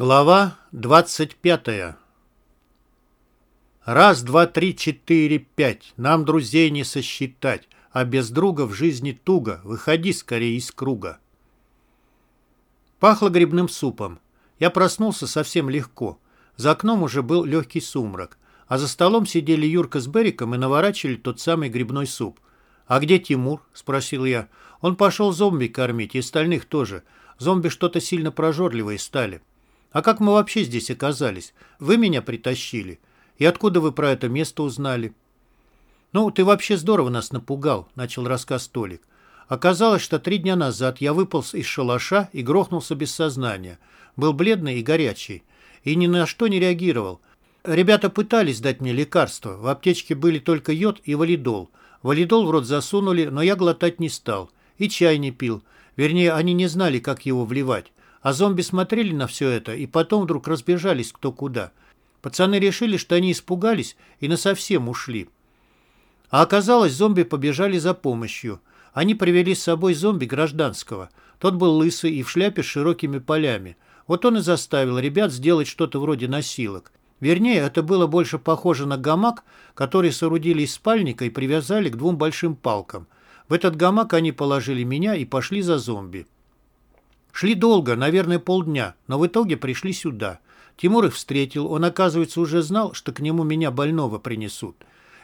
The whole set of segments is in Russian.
Глава 25 Раз, два, три, четыре, пять. Нам друзей не сосчитать, а без друга в жизни туго. Выходи скорее из круга. Пахло грибным супом. Я проснулся совсем легко. За окном уже был легкий сумрак, а за столом сидели Юрка с Бериком и наворачивали тот самый грибной суп. «А где Тимур?» – спросил я. «Он пошел зомби кормить, и остальных тоже. Зомби что-то сильно прожорливые стали». А как мы вообще здесь оказались? Вы меня притащили. И откуда вы про это место узнали? Ну, ты вообще здорово нас напугал, начал рассказ Толик. Оказалось, что три дня назад я выполз из шалаша и грохнулся без сознания. Был бледный и горячий. И ни на что не реагировал. Ребята пытались дать мне лекарства. В аптечке были только йод и валидол. Валидол в рот засунули, но я глотать не стал. И чай не пил. Вернее, они не знали, как его вливать. А зомби смотрели на все это и потом вдруг разбежались кто куда. Пацаны решили, что они испугались и насовсем ушли. А оказалось, зомби побежали за помощью. Они привели с собой зомби гражданского. Тот был лысый и в шляпе с широкими полями. Вот он и заставил ребят сделать что-то вроде носилок. Вернее, это было больше похоже на гамак, который соорудили из спальника и привязали к двум большим палкам. В этот гамак они положили меня и пошли за зомби. Шли долго, наверное, полдня, но в итоге пришли сюда. Тимур их встретил, он, оказывается, уже знал, что к нему меня больного принесут.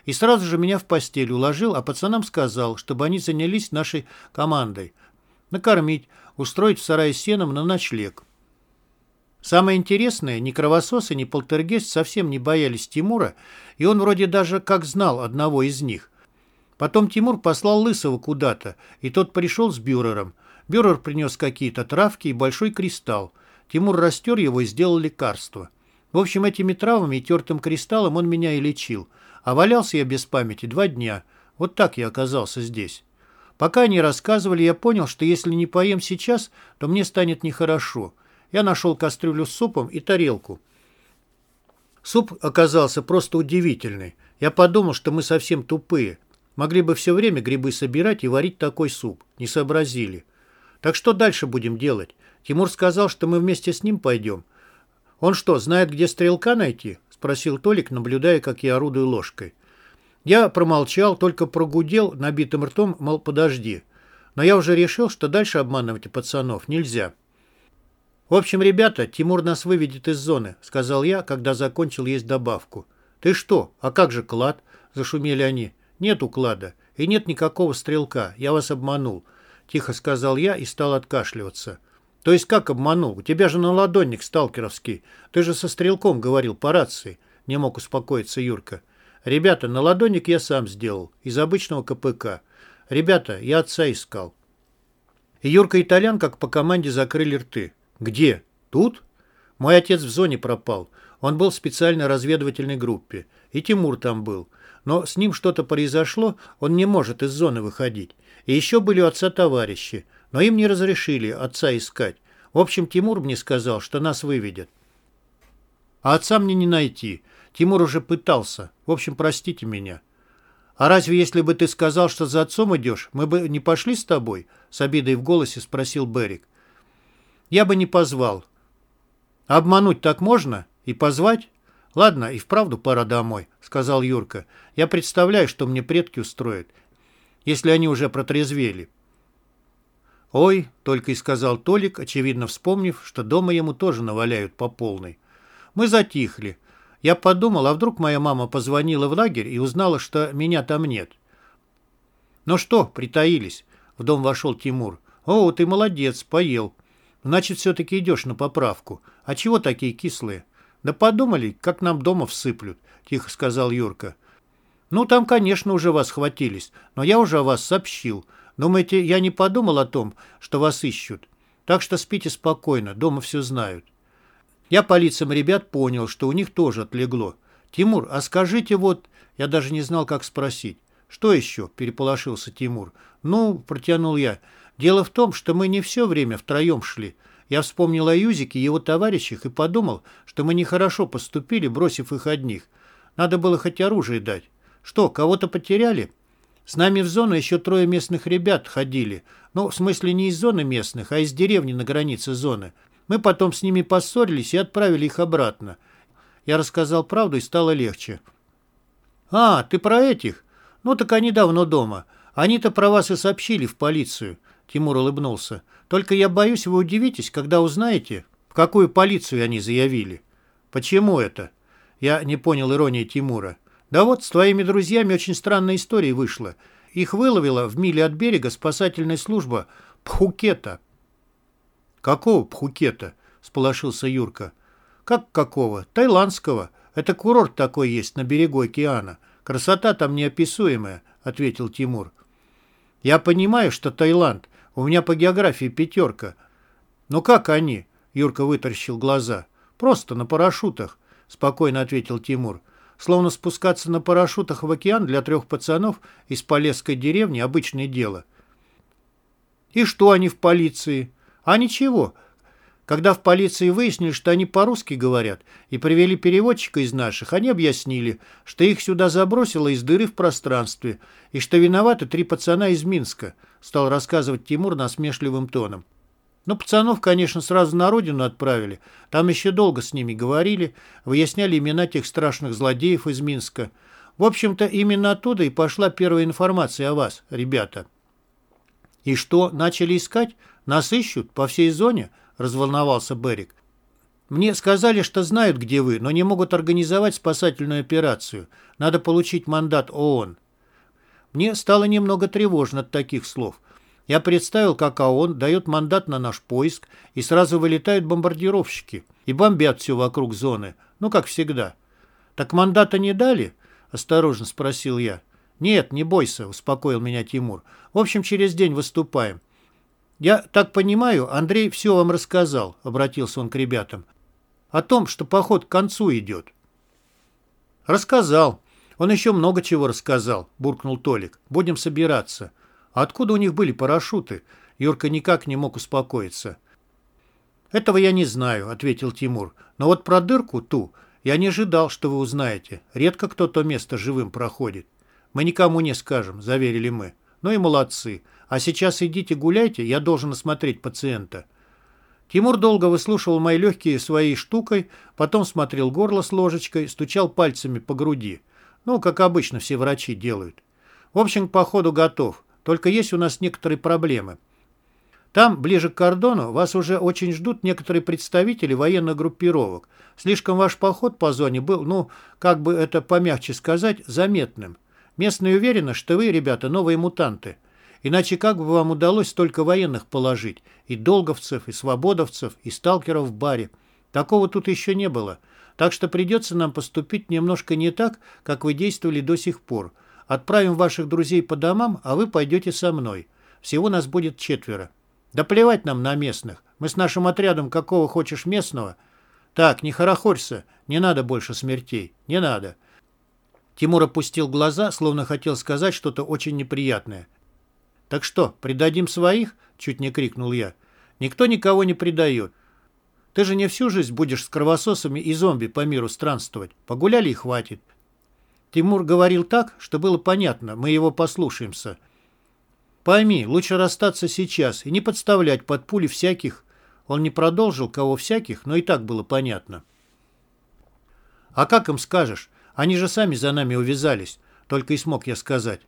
И сразу же меня в постель уложил, а пацанам сказал, чтобы они занялись нашей командой. Накормить, устроить в сарае сеном на ночлег. Самое интересное, ни кровососы, ни полтергест совсем не боялись Тимура, и он вроде даже как знал одного из них. Потом Тимур послал Лысого куда-то, и тот пришел с бюрером. Бюрер принес какие-то травки и большой кристалл. Тимур растер его и сделал лекарство. В общем, этими травами и тертым кристаллом он меня и лечил. А валялся я без памяти два дня. Вот так я оказался здесь. Пока они рассказывали, я понял, что если не поем сейчас, то мне станет нехорошо. Я нашел кастрюлю с супом и тарелку. Суп оказался просто удивительный. Я подумал, что мы совсем тупые. Могли бы все время грибы собирать и варить такой суп. Не сообразили. Так что дальше будем делать? Тимур сказал, что мы вместе с ним пойдем. Он что, знает, где стрелка найти? Спросил Толик, наблюдая, как я орудую ложкой. Я промолчал, только прогудел набитым ртом, мол, подожди. Но я уже решил, что дальше обманывать пацанов нельзя. «В общем, ребята, Тимур нас выведет из зоны», — сказал я, когда закончил есть добавку. «Ты что? А как же клад?» — зашумели они. «Нет уклада. И нет никакого стрелка. Я вас обманул. — тихо сказал я и стал откашливаться. «То есть как обманул? У тебя же наладонник сталкеровский. Ты же со стрелком говорил по рации», — не мог успокоиться Юрка. «Ребята, наладонник я сам сделал, из обычного КПК. Ребята, я отца искал». И Юрка и Толян как по команде закрыли рты. «Где? Тут?» «Мой отец в зоне пропал. Он был в специальной разведывательной группе. И Тимур там был. Но с ним что-то произошло, он не может из зоны выходить. И еще были у отца товарищи, но им не разрешили отца искать. В общем, Тимур мне сказал, что нас выведет. А отца мне не найти. Тимур уже пытался. В общем, простите меня. А разве если бы ты сказал, что за отцом идешь, мы бы не пошли с тобой? С обидой в голосе спросил Берик. Я бы не позвал. Обмануть так можно? И позвать? «Ладно, и вправду пора домой», — сказал Юрка. «Я представляю, что мне предки устроят, если они уже протрезвели». «Ой», — только и сказал Толик, очевидно вспомнив, что дома ему тоже наваляют по полной. Мы затихли. Я подумал, а вдруг моя мама позвонила в лагерь и узнала, что меня там нет. «Ну что, притаились?» — в дом вошел Тимур. «О, ты молодец, поел. Значит, все-таки идешь на поправку. А чего такие кислые?» «Да подумали, как нам дома всыплют», — тихо сказал Юрка. «Ну, там, конечно, уже вас хватились, но я уже о вас сообщил. Думаете, я не подумал о том, что вас ищут? Так что спите спокойно, дома все знают». Я по лицам ребят понял, что у них тоже отлегло. «Тимур, а скажите вот...» Я даже не знал, как спросить. «Что еще?» – переполошился Тимур. «Ну, – протянул я. Дело в том, что мы не все время втроем шли. Я вспомнил о Юзике и его товарищах и подумал, что мы нехорошо поступили, бросив их одних. Надо было хоть оружие дать. Что, кого-то потеряли? С нами в зону еще трое местных ребят ходили. Ну, в смысле не из зоны местных, а из деревни на границе зоны. Мы потом с ними поссорились и отправили их обратно. Я рассказал правду и стало легче. «А, ты про этих? Ну так они давно дома. Они-то про вас и сообщили в полицию». Тимур улыбнулся. «Только я боюсь, вы удивитесь, когда узнаете, в какую полицию они заявили». «Почему это?» Я не понял иронии Тимура. «Да вот, с твоими друзьями очень странная история вышла. Их выловила в миле от берега спасательная служба Пхукета». «Какого Пхукета?» – сполошился Юрка. «Как какого? Таиландского. Это курорт такой есть на берегу океана. Красота там неописуемая», – ответил Тимур. «Я понимаю, что Таиланд. У меня по географии пятерка. Но как они?» – Юрка вытаращил глаза. «Просто на парашютах», – спокойно ответил Тимур. «Словно спускаться на парашютах в океан для трех пацанов из Полесской деревни – обычное дело». «И что они в полиции?» А ничего. Когда в полиции выяснили, что они по-русски говорят, и привели переводчика из наших, они объяснили, что их сюда забросило из дыры в пространстве, и что виноваты три пацана из Минска, стал рассказывать Тимур насмешливым тоном. Ну, пацанов, конечно, сразу на родину отправили. Там еще долго с ними говорили, выясняли имена тех страшных злодеев из Минска. В общем-то, именно оттуда и пошла первая информация о вас, ребята. И что, начали искать? Нас ищут по всей зоне?» – разволновался Берик. «Мне сказали, что знают, где вы, но не могут организовать спасательную операцию. Надо получить мандат ООН». Мне стало немного тревожно от таких слов. Я представил, как ООН дает мандат на наш поиск, и сразу вылетают бомбардировщики и бомбят все вокруг зоны, ну, как всегда. «Так мандата не дали?» – осторожно спросил я. «Нет, не бойся», – успокоил меня Тимур. «В общем, через день выступаем. «Я так понимаю, Андрей все вам рассказал», — обратился он к ребятам. «О том, что поход к концу идет». «Рассказал. Он еще много чего рассказал», — буркнул Толик. «Будем собираться». «А откуда у них были парашюты?» Юрка никак не мог успокоиться. «Этого я не знаю», — ответил Тимур. «Но вот про дырку ту я не ожидал, что вы узнаете. Редко кто то место живым проходит». «Мы никому не скажем», — заверили мы. «Ну и молодцы. А сейчас идите гуляйте, я должен осмотреть пациента». Тимур долго выслушивал мои легкие своей штукой, потом смотрел горло с ложечкой, стучал пальцами по груди. Ну, как обычно все врачи делают. В общем, походу готов. Только есть у нас некоторые проблемы. Там, ближе к кордону, вас уже очень ждут некоторые представители военных группировок. Слишком ваш поход по зоне был, ну, как бы это помягче сказать, заметным. Местные уверены, что вы, ребята, новые мутанты. Иначе как бы вам удалось столько военных положить? И долговцев, и свободовцев, и сталкеров в баре. Такого тут еще не было. Так что придется нам поступить немножко не так, как вы действовали до сих пор. Отправим ваших друзей по домам, а вы пойдете со мной. Всего нас будет четверо. Да плевать нам на местных. Мы с нашим отрядом какого хочешь местного. Так, не хорохорься. Не надо больше смертей. Не надо. Тимур опустил глаза, словно хотел сказать что-то очень неприятное. «Так что, предадим своих?» — чуть не крикнул я. «Никто никого не предает. Ты же не всю жизнь будешь с кровососами и зомби по миру странствовать. Погуляли и хватит». Тимур говорил так, что было понятно, мы его послушаемся. «Пойми, лучше расстаться сейчас и не подставлять под пули всяких...» Он не продолжил, кого всяких, но и так было понятно. «А как им скажешь? Они же сами за нами увязались», — только и смог я сказать.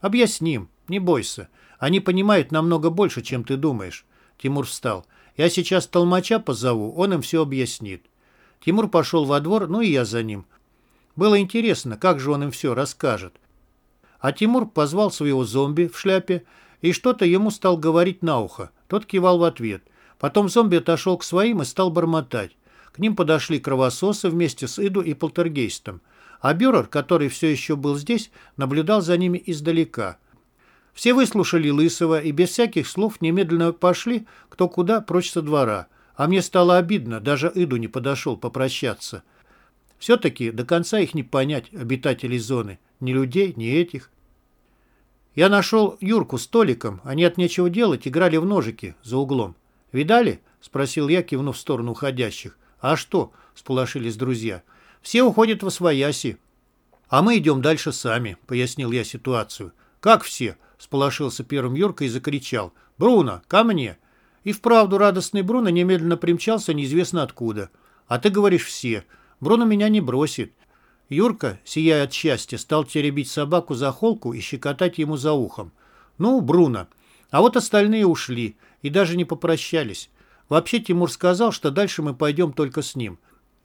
«Объясним, не бойся. Они понимают намного больше, чем ты думаешь. Тимур встал. Я сейчас толмача позову, он им все объяснит. Тимур пошел во двор, ну и я за ним. Было интересно, как же он им все расскажет. А Тимур позвал своего зомби в шляпе и что-то ему стал говорить на ухо. Тот кивал в ответ. Потом зомби отошел к своим и стал бормотать. К ним подошли кровососы вместе с Иду и полтергейстом. А Бюрер, который все еще был здесь, наблюдал за ними издалека – все выслушали Лысого и без всяких слов немедленно пошли кто куда прочь со двора. А мне стало обидно, даже Иду не подошел попрощаться. Все-таки до конца их не понять, обитателей зоны. Ни людей, ни этих. Я нашел Юрку с Толиком. Они от нечего делать играли в ножики за углом. «Видали?» — спросил я, кивнув в сторону уходящих. «А что?» — сполошились друзья. «Все уходят во свояси». «А мы идем дальше сами», — пояснил я ситуацию. «Как все?» Сполошился первым Юрка и закричал. «Бруно, ко мне!» И вправду радостный Бруно немедленно примчался неизвестно откуда. А ты говоришь все. Бруно меня не бросит. Юрка, сияя от счастья, стал теребить собаку за холку и щекотать ему за ухом. Ну, Бруно. А вот остальные ушли и даже не попрощались. Вообще Тимур сказал, что дальше мы пойдем только с ним.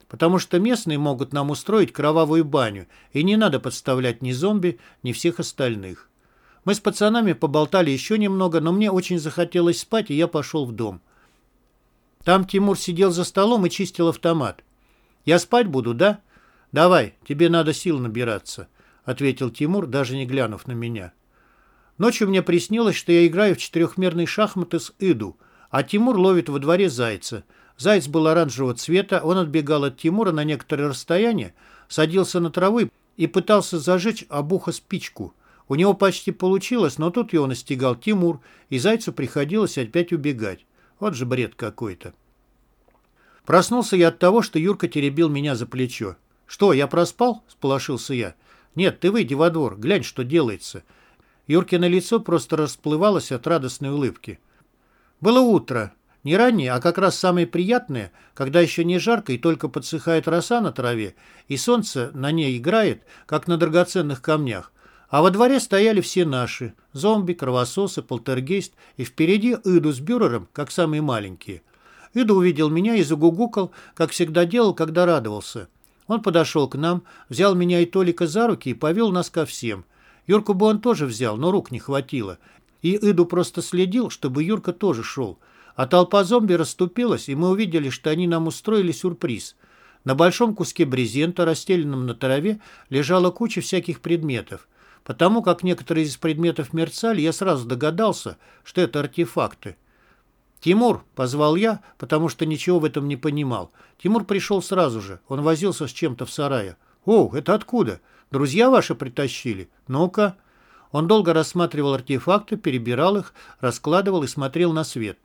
Потому что местные могут нам устроить кровавую баню, и не надо подставлять ни зомби, ни всех остальных. Мы с пацанами поболтали еще немного, но мне очень захотелось спать, и я пошел в дом. Там Тимур сидел за столом и чистил автомат. «Я спать буду, да?» «Давай, тебе надо сил набираться», — ответил Тимур, даже не глянув на меня. Ночью мне приснилось, что я играю в четырехмерные шахматы с Иду, а Тимур ловит во дворе зайца. Заяц был оранжевого цвета, он отбегал от Тимура на некоторое расстояние, садился на траву и пытался зажечь обуха спичку. У него почти получилось, но тут его настигал Тимур, и зайцу приходилось опять убегать. Вот же бред какой-то. Проснулся я от того, что Юрка теребил меня за плечо. «Что, я проспал?» – сполошился я. «Нет, ты выйди во двор, глянь, что делается». Юркино лицо просто расплывалось от радостной улыбки. Было утро. Не раннее, а как раз самое приятное, когда еще не жарко и только подсыхает роса на траве, и солнце на ней играет, как на драгоценных камнях. А во дворе стояли все наши – зомби, кровососы, полтергейст, и впереди Иду с Бюрером, как самые маленькие. Иду увидел меня и загугукал, как всегда делал, когда радовался. Он подошел к нам, взял меня и Толика за руки и повел нас ко всем – Юрку бы он тоже взял, но рук не хватило. И Иду просто следил, чтобы Юрка тоже шел. А толпа зомби расступилась, и мы увидели, что они нам устроили сюрприз. На большом куске брезента, расстеленном на траве, лежала куча всяких предметов. Потому как некоторые из предметов мерцали, я сразу догадался, что это артефакты. «Тимур!» — позвал я, потому что ничего в этом не понимал. Тимур пришел сразу же. Он возился с чем-то в сарае. «О, это откуда?» Друзья ваши притащили? Ну-ка». Он долго рассматривал артефакты, перебирал их, раскладывал и смотрел на свет.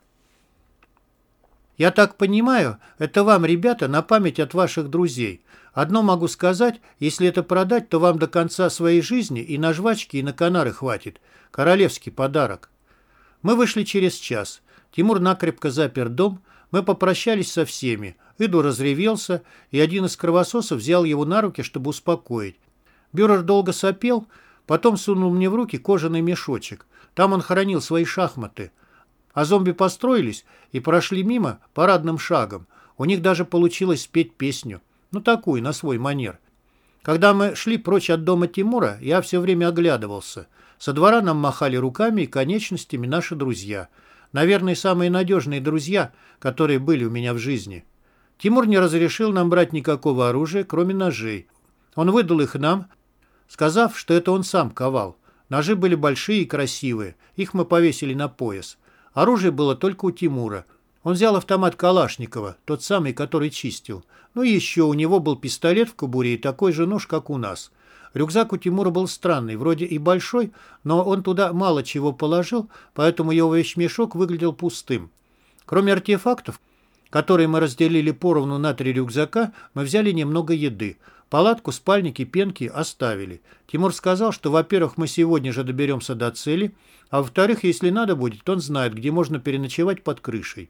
«Я так понимаю, это вам, ребята, на память от ваших друзей. Одно могу сказать, если это продать, то вам до конца своей жизни и на жвачки, и на канары хватит. Королевский подарок». Мы вышли через час. Тимур накрепко запер дом, мы попрощались со всеми. Иду разревелся, и один из кровососов взял его на руки, чтобы успокоить. Бюрер долго сопел, потом сунул мне в руки кожаный мешочек. Там он хранил свои шахматы. А зомби построились и прошли мимо парадным шагом. У них даже получилось спеть песню. Ну, такую, на свой манер. Когда мы шли прочь от дома Тимура, я все время оглядывался. Со двора нам махали руками и конечностями наши друзья. Наверное, самые надежные друзья, которые были у меня в жизни. Тимур не разрешил нам брать никакого оружия, кроме ножей. Он выдал их нам, сказав, что это он сам ковал. Ножи были большие и красивые, их мы повесили на пояс. Оружие было только у Тимура. Он взял автомат Калашникова, тот самый, который чистил. Ну и еще у него был пистолет в кобуре и такой же нож, как у нас. Рюкзак у Тимура был странный, вроде и большой, но он туда мало чего положил, поэтому его вещмешок выглядел пустым. Кроме артефактов, которые мы разделили поровну на три рюкзака, мы взяли немного еды. Палатку, спальники, пенки оставили. Тимур сказал, что, во-первых, мы сегодня же доберемся до цели, а во-вторых, если надо будет, он знает, где можно переночевать под крышей.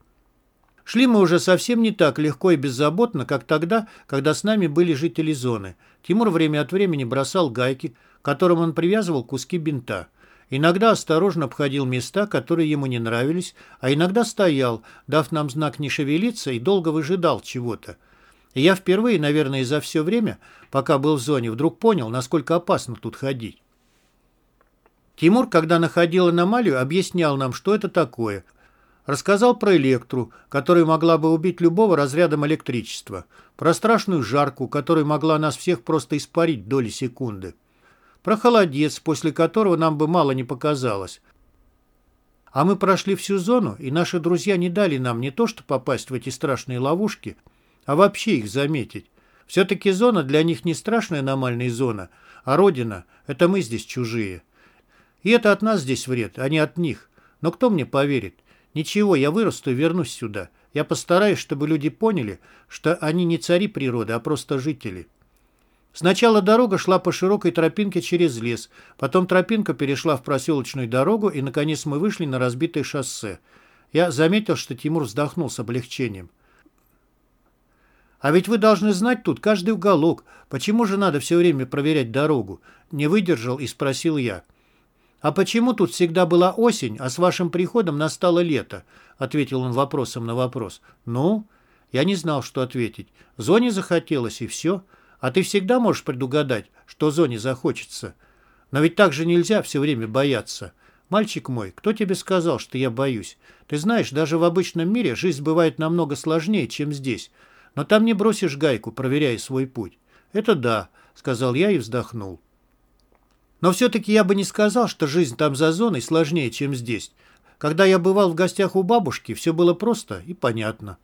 Шли мы уже совсем не так легко и беззаботно, как тогда, когда с нами были жители зоны. Тимур время от времени бросал гайки, которым он привязывал куски бинта. Иногда осторожно обходил места, которые ему не нравились, а иногда стоял, дав нам знак не шевелиться и долго выжидал чего-то. Я впервые, наверное, за все время, пока был в зоне, вдруг понял, насколько опасно тут ходить. Тимур, когда находил аномалию, объяснял нам, что это такое. Рассказал про электру, которая могла бы убить любого разрядом электричества. Про страшную жарку, которая могла нас всех просто испарить доли секунды. Про холодец, после которого нам бы мало не показалось. А мы прошли всю зону, и наши друзья не дали нам не то что попасть в эти страшные ловушки – а вообще их заметить. Все-таки зона для них не страшная аномальная зона, а родина – это мы здесь чужие. И это от нас здесь вред, а не от них. Но кто мне поверит? Ничего, я вырасту и вернусь сюда. Я постараюсь, чтобы люди поняли, что они не цари природы, а просто жители. Сначала дорога шла по широкой тропинке через лес, потом тропинка перешла в проселочную дорогу, и, наконец, мы вышли на разбитое шоссе. Я заметил, что Тимур вздохнул с облегчением. «А ведь вы должны знать тут каждый уголок. Почему же надо все время проверять дорогу?» Не выдержал и спросил я. «А почему тут всегда была осень, а с вашим приходом настало лето?» Ответил он вопросом на вопрос. «Ну?» Я не знал, что ответить. Зоне захотелось, и все. А ты всегда можешь предугадать, что Зоне захочется. Но ведь так же нельзя все время бояться. Мальчик мой, кто тебе сказал, что я боюсь? Ты знаешь, даже в обычном мире жизнь бывает намного сложнее, чем здесь. Но там не бросишь гайку, проверяя свой путь. Это да, сказал я и вздохнул. Но все-таки я бы не сказал, что жизнь там за зоной сложнее, чем здесь. Когда я бывал в гостях у бабушки, все было просто и понятно.